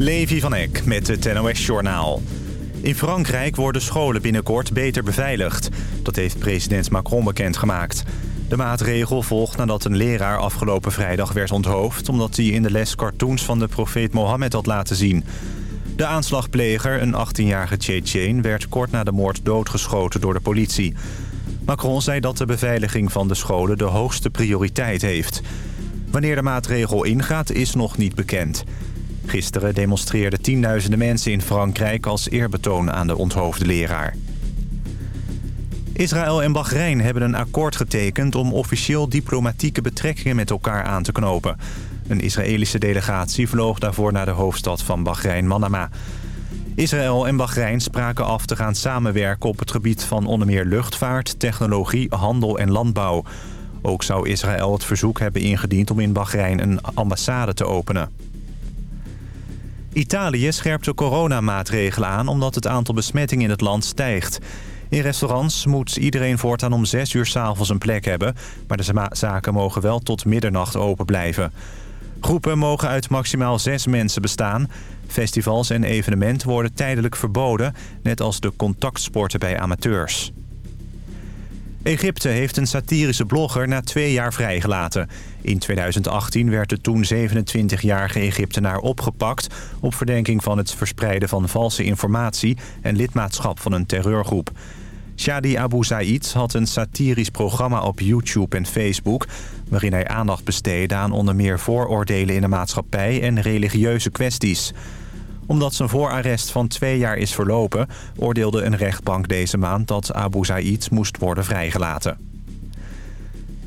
Levi van Eck met het NOS-journaal. In Frankrijk worden scholen binnenkort beter beveiligd. Dat heeft president Macron bekendgemaakt. De maatregel volgt nadat een leraar afgelopen vrijdag werd onthoofd... omdat hij in de les cartoons van de profeet Mohammed had laten zien. De aanslagpleger, een 18-jarige Chechen, werd kort na de moord doodgeschoten door de politie. Macron zei dat de beveiliging van de scholen de hoogste prioriteit heeft. Wanneer de maatregel ingaat is nog niet bekend. Gisteren demonstreerden tienduizenden mensen in Frankrijk als eerbetoon aan de onthoofde leraar. Israël en Bahrein hebben een akkoord getekend om officieel diplomatieke betrekkingen met elkaar aan te knopen. Een Israëlische delegatie vloog daarvoor naar de hoofdstad van Bahrein, Manama. Israël en Bahrein spraken af te gaan samenwerken op het gebied van onder meer luchtvaart, technologie, handel en landbouw. Ook zou Israël het verzoek hebben ingediend om in Bahrein een ambassade te openen. Italië scherpt de coronamaatregelen aan omdat het aantal besmettingen in het land stijgt. In restaurants moet iedereen voortaan om 6 uur s'avonds een plek hebben... maar de zaken mogen wel tot middernacht open blijven. Groepen mogen uit maximaal zes mensen bestaan. Festivals en evenementen worden tijdelijk verboden... net als de contactsporten bij amateurs. Egypte heeft een satirische blogger na twee jaar vrijgelaten. In 2018 werd de toen 27-jarige Egyptenaar opgepakt... op verdenking van het verspreiden van valse informatie... en lidmaatschap van een terreurgroep. Shadi Abu Zaid had een satirisch programma op YouTube en Facebook... waarin hij aandacht besteedde aan onder meer vooroordelen in de maatschappij... en religieuze kwesties omdat zijn voorarrest van twee jaar is verlopen... oordeelde een rechtbank deze maand dat Abu Zaid moest worden vrijgelaten.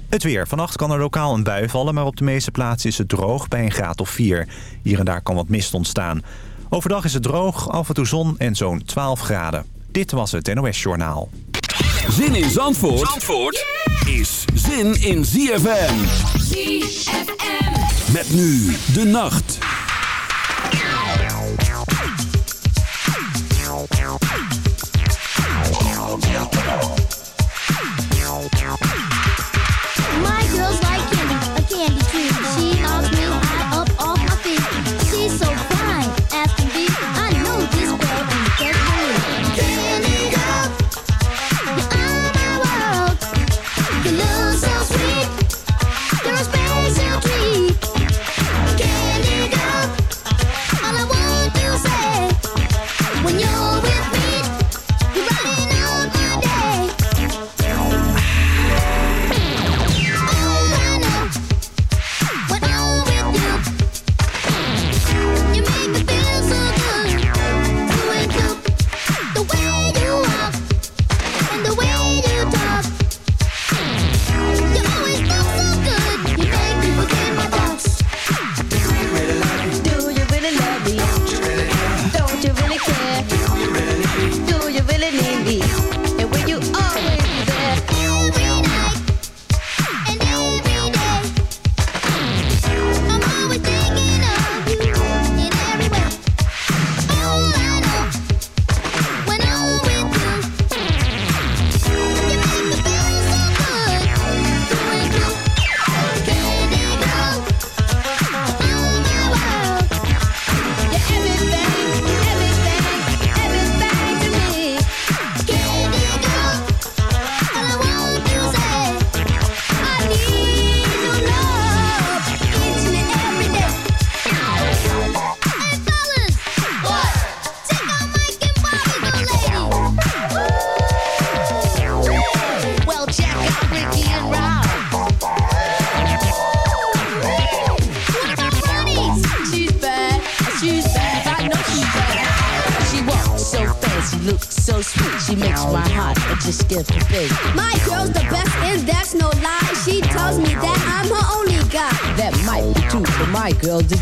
Het weer. Vannacht kan er lokaal een bui vallen... maar op de meeste plaatsen is het droog bij een graad of 4. Hier en daar kan wat mist ontstaan. Overdag is het droog, af en toe zon en zo'n 12 graden. Dit was het NOS Journaal. Zin in Zandvoort, Zandvoort is zin in ZFM. ZFM. Met nu de nacht.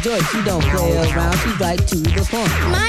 She don't play around, she's like to the point. My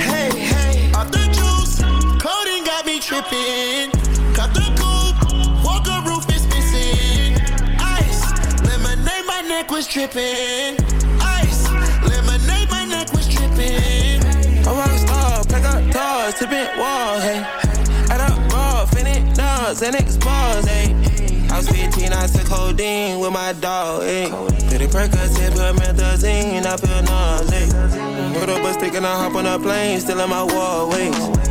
Tripping. Cut the coupe, walker roof is missing. Ice, lemonade, my neck was tripping. Ice, lemonade, my neck was tripping. I'm a star, pack up doors, tipping walls, hey. Add up raw, finish nuts, and explores, hey. I was 15, I took codeine with my dog, hey. Pretty Percocet, put methazine, I feel nauseous. Put up a stick and I hop on a plane, still in my wall, wait.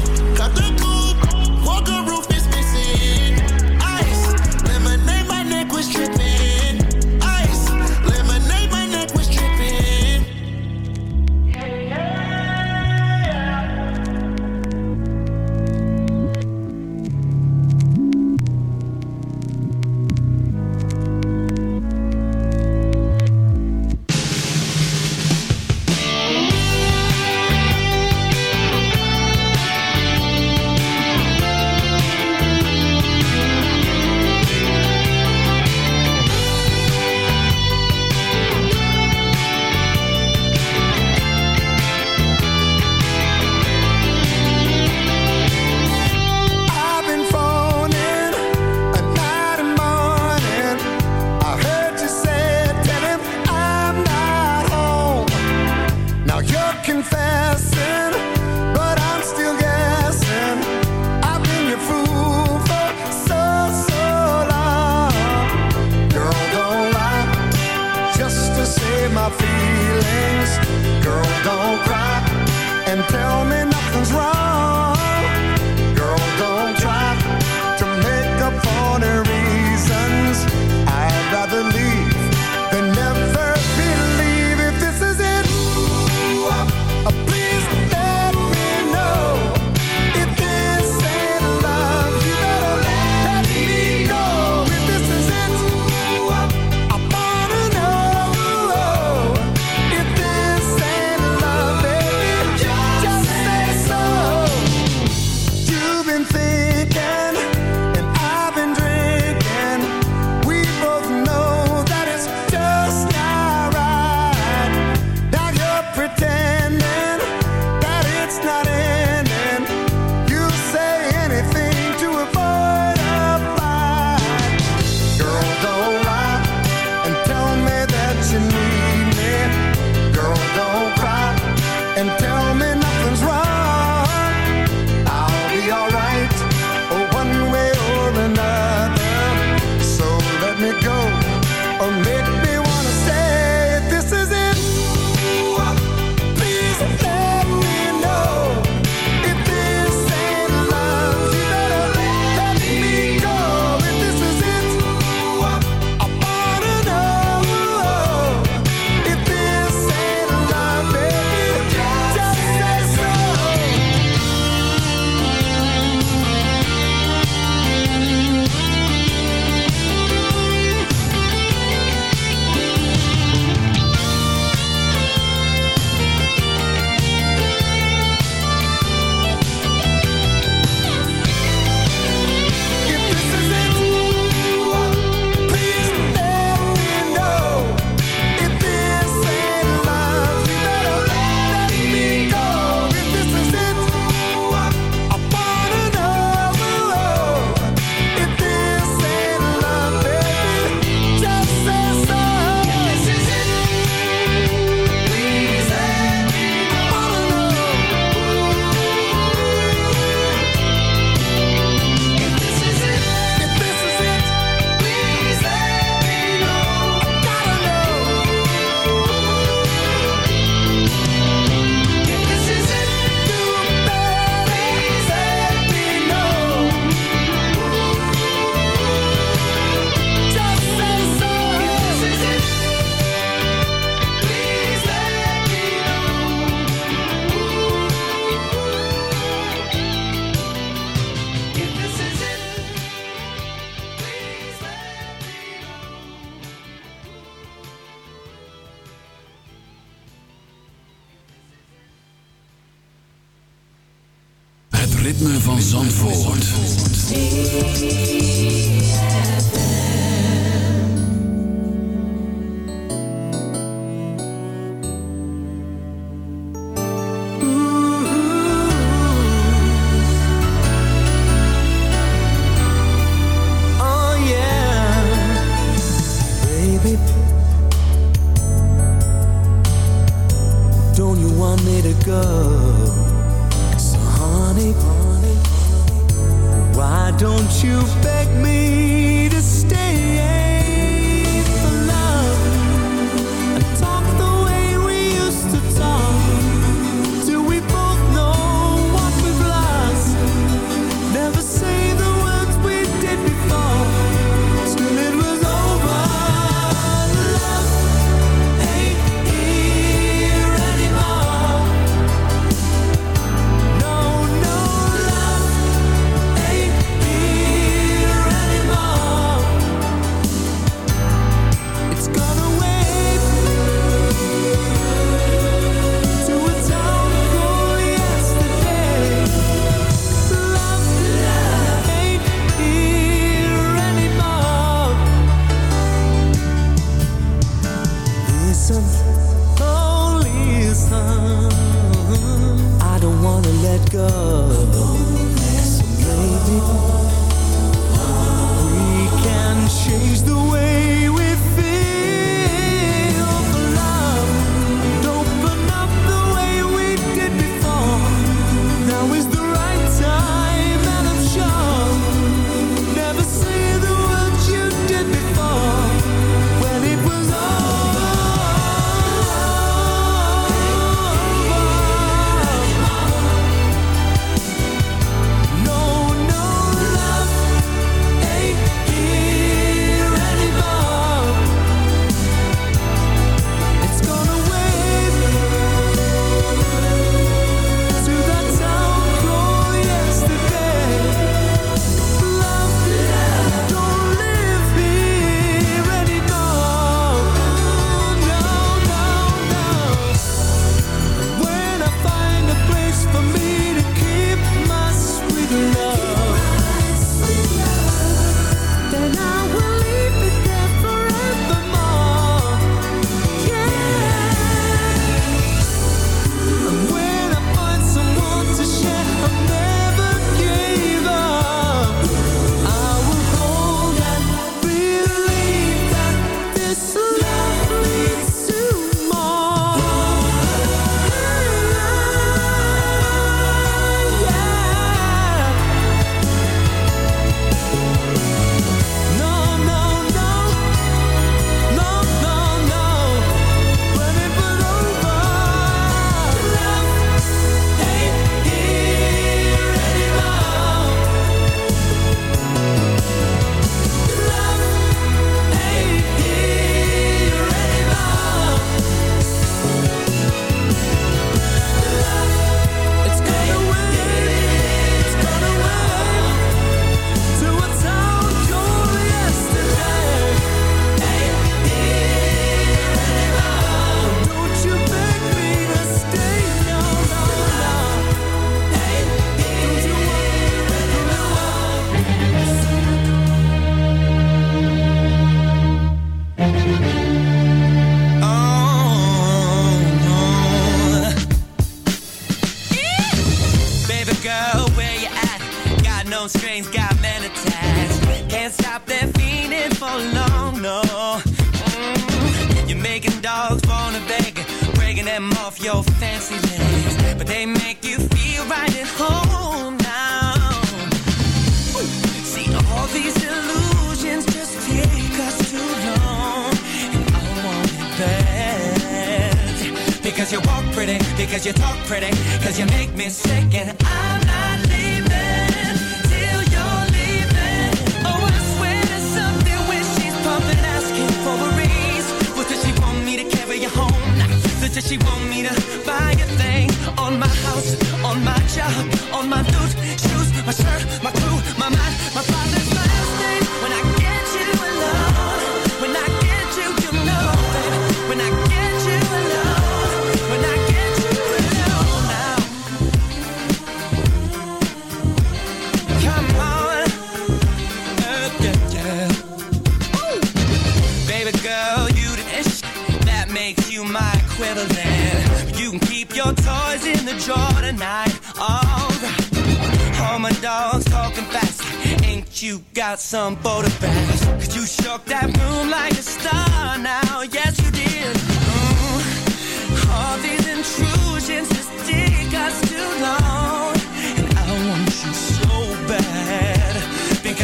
Baby girl, you the that makes you my equivalent. You can keep your toys in the drawer tonight. All right. All my dogs talking fast. Ain't you got some boulder bags? Cause you shook that room like a star now. Yes, you did. Ooh. All these intrusions just take us too long.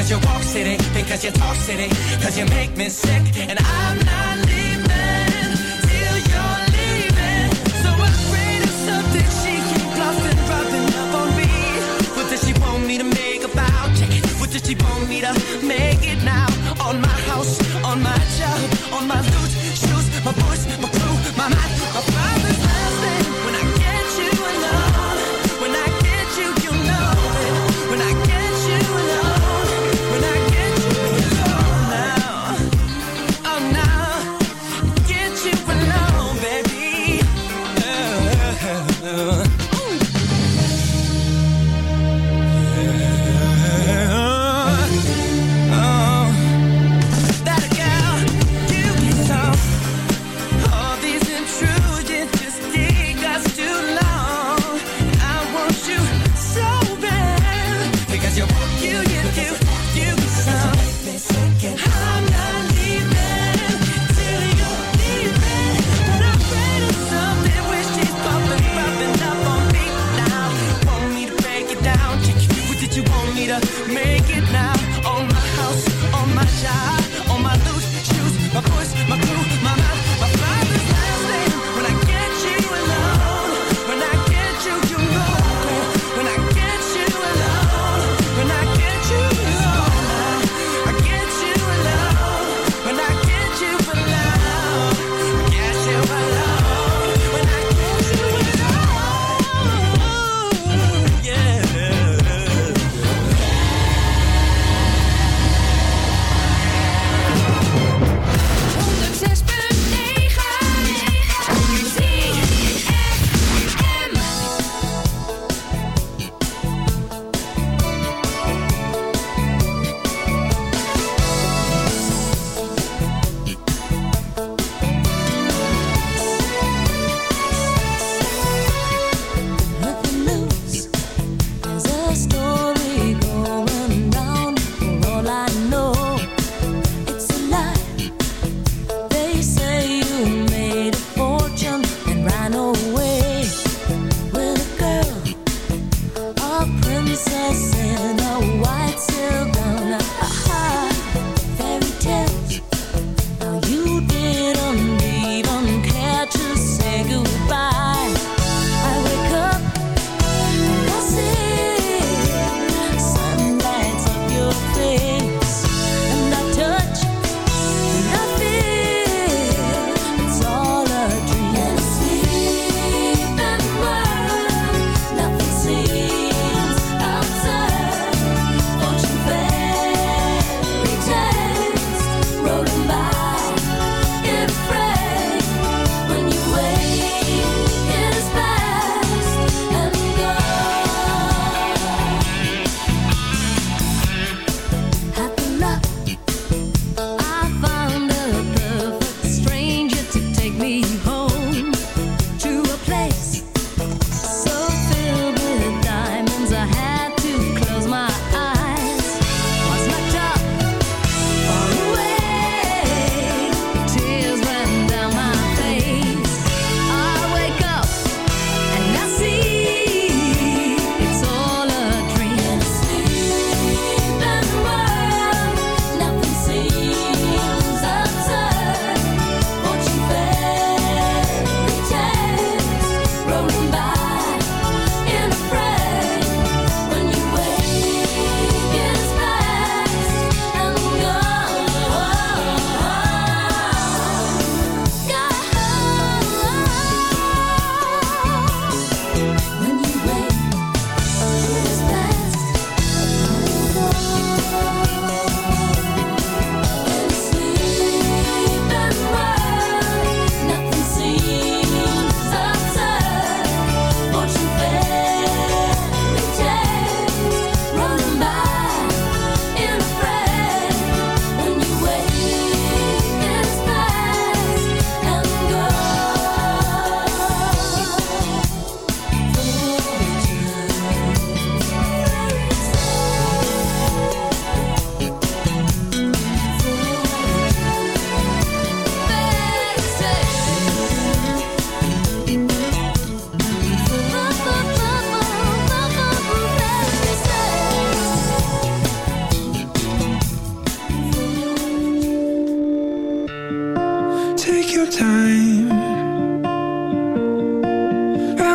Because you walk city, because you talk city, because you make me sick. And I'm not leaving till you're leaving. So afraid of something she on me. What does she want me to make about? What does she want me to make it now? On my house, on my job, on my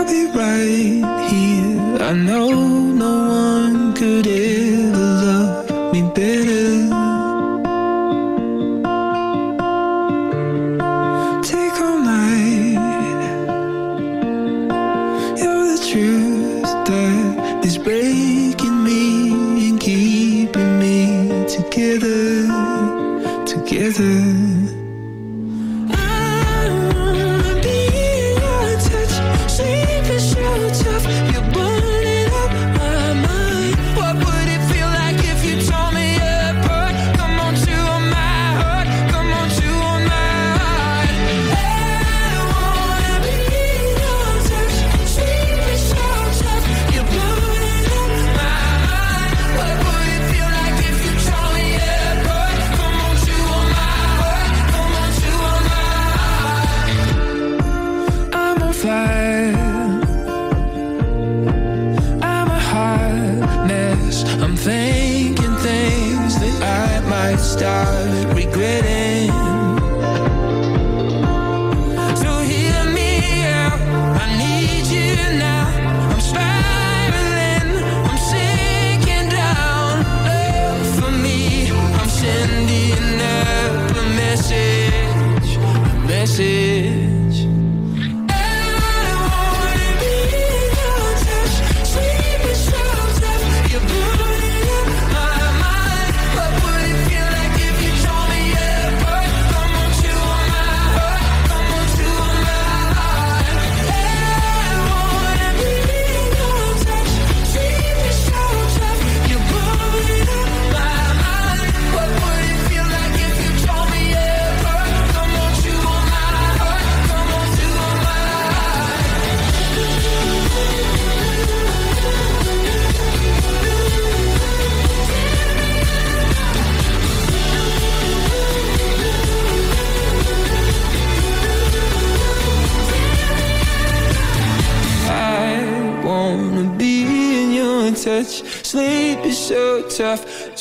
I'll be right here. I know no one could ever.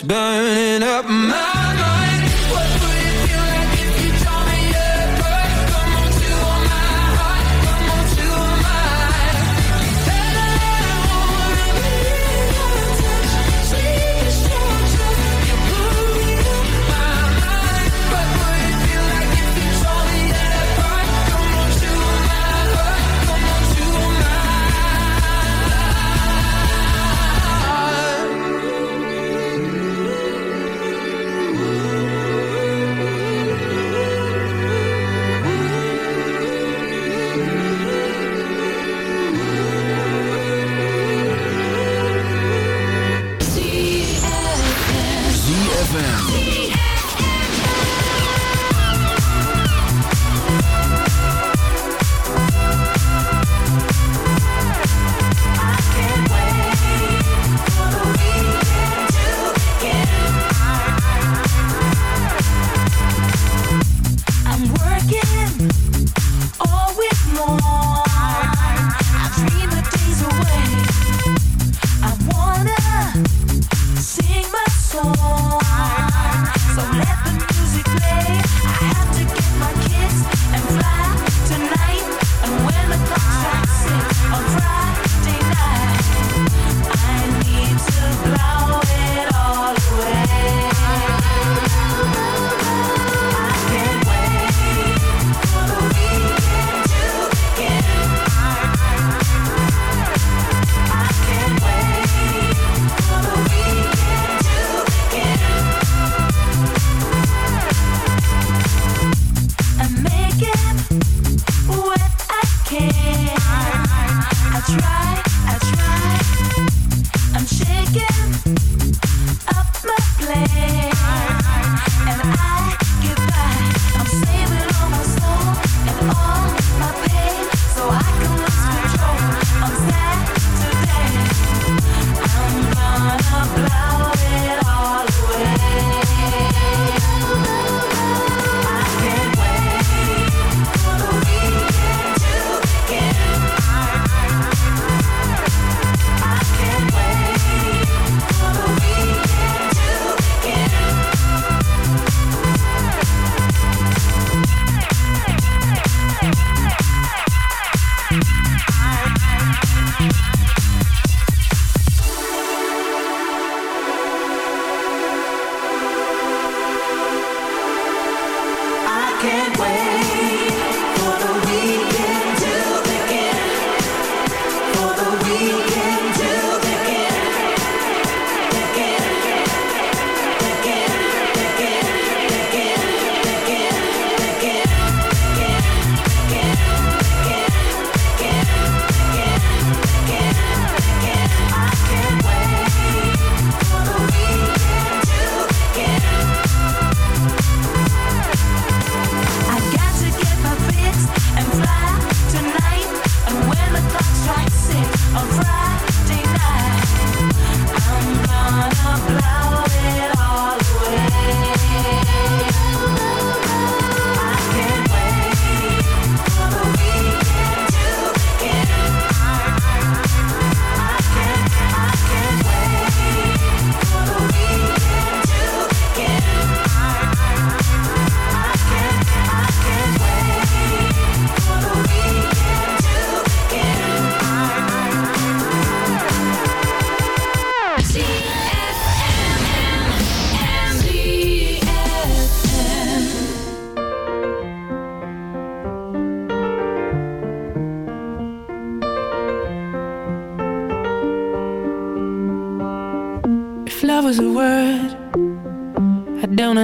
burn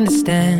understand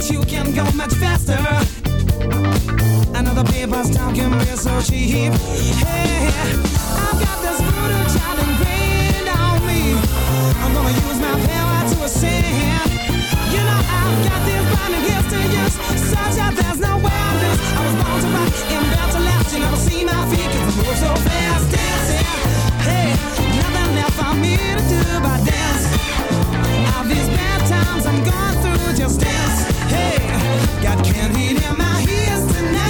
that you can go much faster. The papers talking real so cheap. Hey, I've got this voodoo child ingrained on me. I'm gonna use my power to ascend. You know I've got these blinding gifts to use, such that there's no way I lose. I was born to rock and built to last. You never see my feet 'cause I move so fast, dancing. Hey, nothing left for me to do but dance. All these bad times I'm going through, just dance. Can't hear my ears tonight.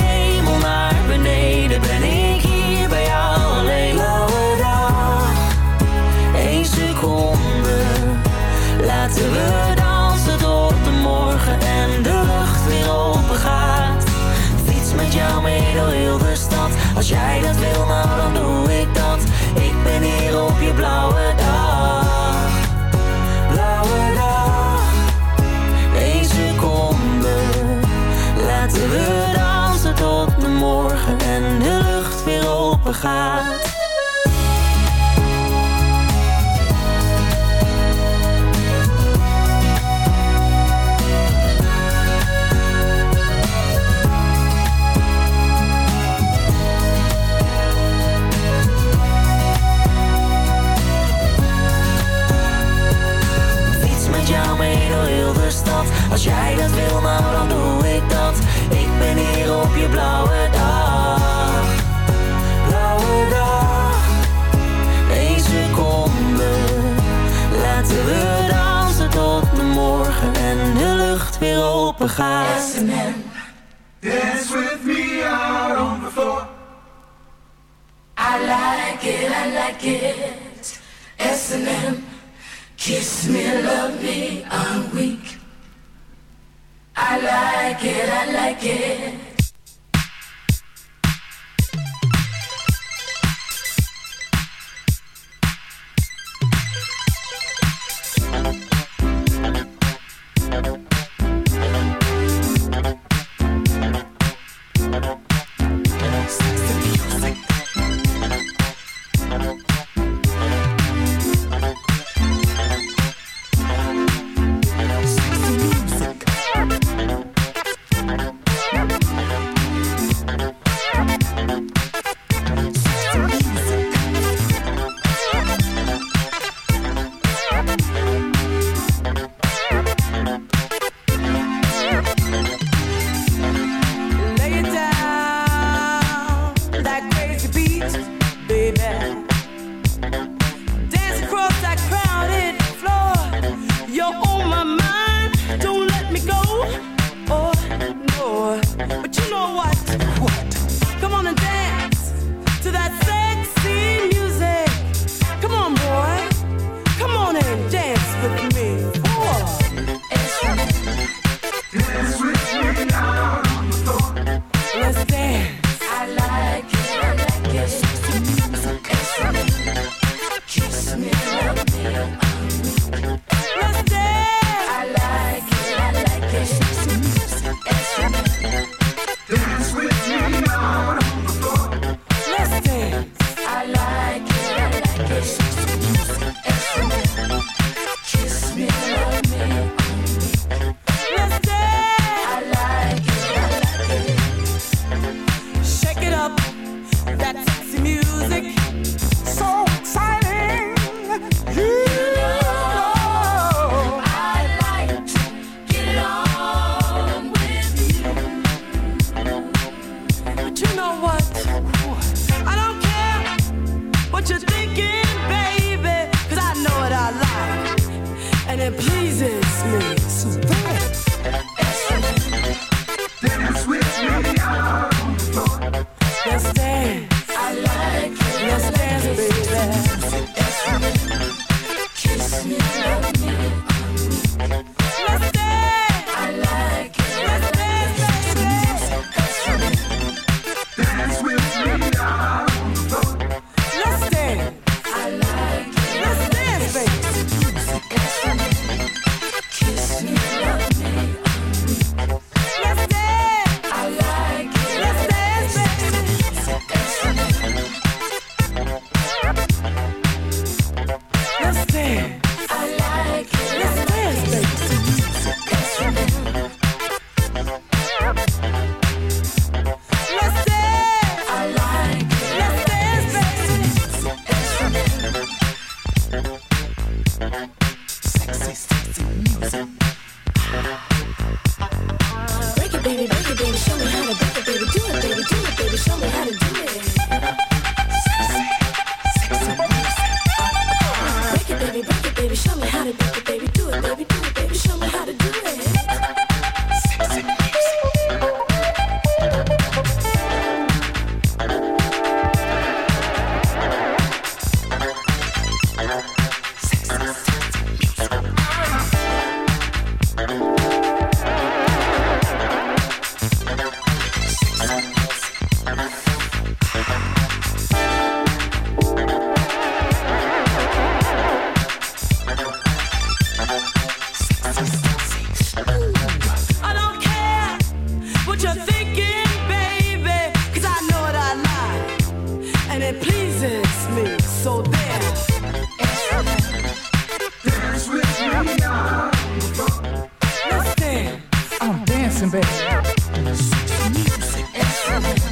gaat. Weer open Music. music instruments.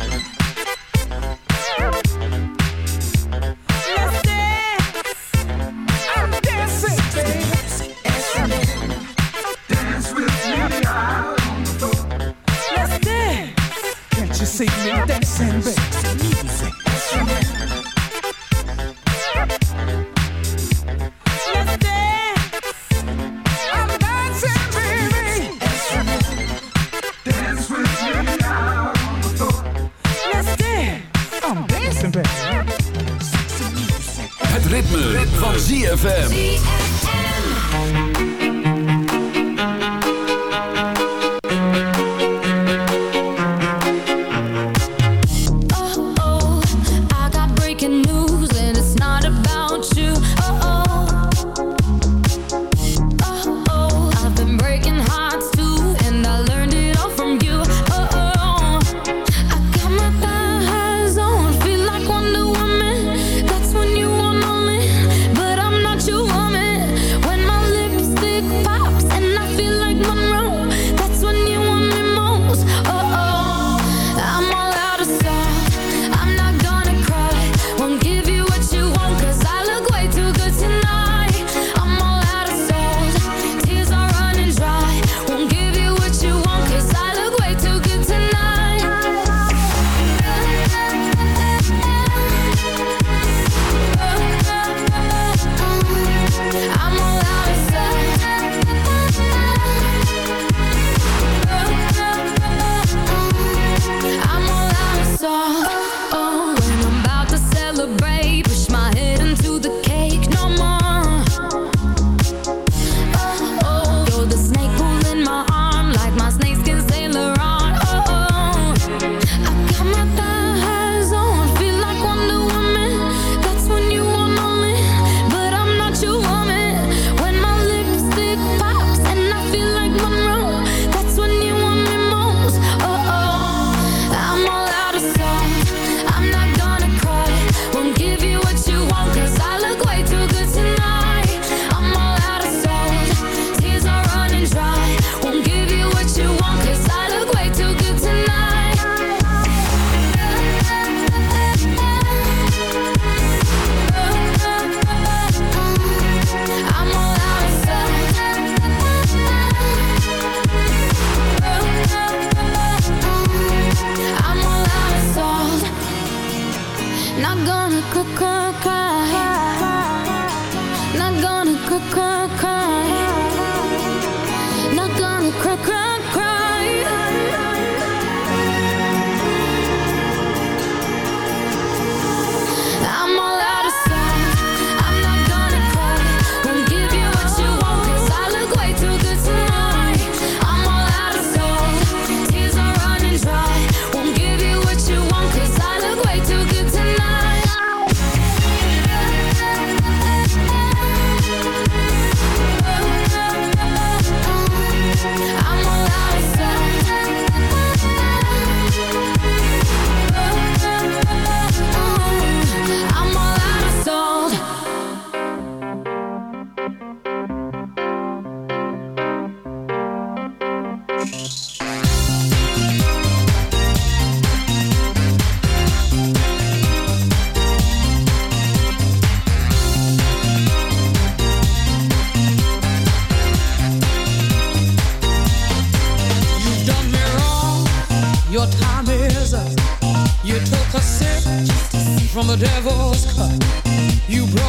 From the devil's cup. You broke